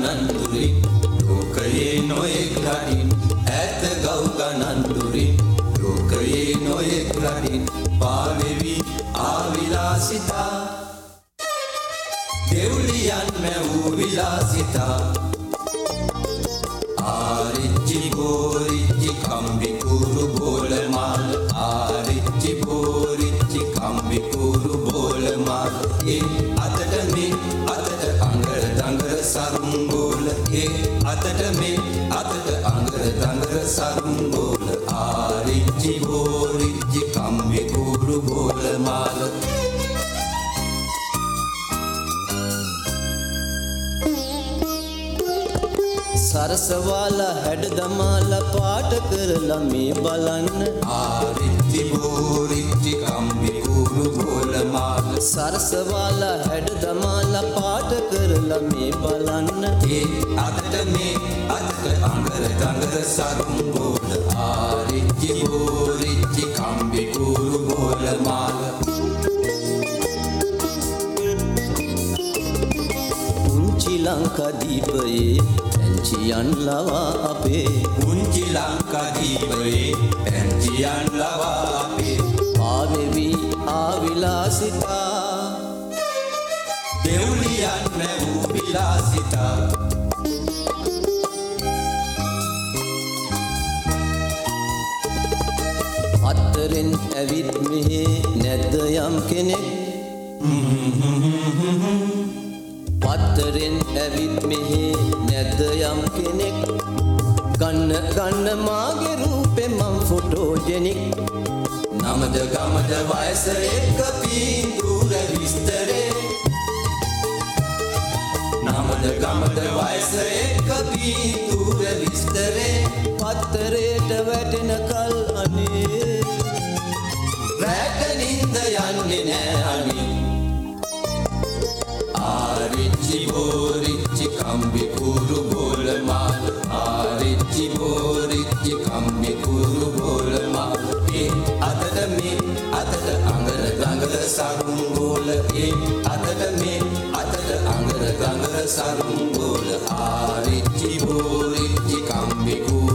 नंदुरी लोक येनो एक राणी ऐत गौगा नंदुरी लोक येनो एक राणी पावेवी आविलासिता देवलियान में वो विलासिता आरिची गो ඒ අතට මේ අතට අඟර දඟර සරුම්බෝල ඒ අතට මේ අතට අඟර දඟර සරුම්බෝල ආරිච්චි බෝරිච්චි කම්බිකුරු බෝලමාල සරසවාල හැඩ දමාල පාට කරලා මේ බලන්න. ආරිච්චි බෝරිච්චි සරසවාල හැඩ දමාල පාට කරලා මේ බලන්න. ඒ අතට මේ අතට අඟර දඟර සරුම්බෝල ආරිච්චි බෝරිච්චි කම්බිකුරු බෝලමාල පුංචි ලංකාදීපයේ පැංචියන් ලවා අපේ. පුංචි ලංකාදීපයේ පැංචියන් ලවා අපේ දෙව්ලියන් මැවූ විලාසිතා අත්තරෙන් ඇවිත් මෙහෙ නැද්ද යම් කෙනෙක්? පත්තරෙන් ඇවිත් මෙහෙ නැද්ද යම් කෙනෙක්? ගන්න ගන්න මාගේ රූපෙ මං ෆොටෝජෙනික් නමද ගමද වයස එක්ක පීන්දුර නමද ගමද වයස එක්ක පීන්දුර විස්තරේ. පත්තරේට වැටෙන කල් අනේ. රැට නින්ද යන්නේ නෑ අනි. ආරිච්චි බෝරිච්චි කම්බි කුරු බෝල මාල ආරිච්චි බෝරිච්චි කම්බි කුරු බෝල මාල ඒ අතට මේ අතට අඟර ගඟර සරුම් බෝල ඒ අතට මේ sangul hari ciburi cikambikul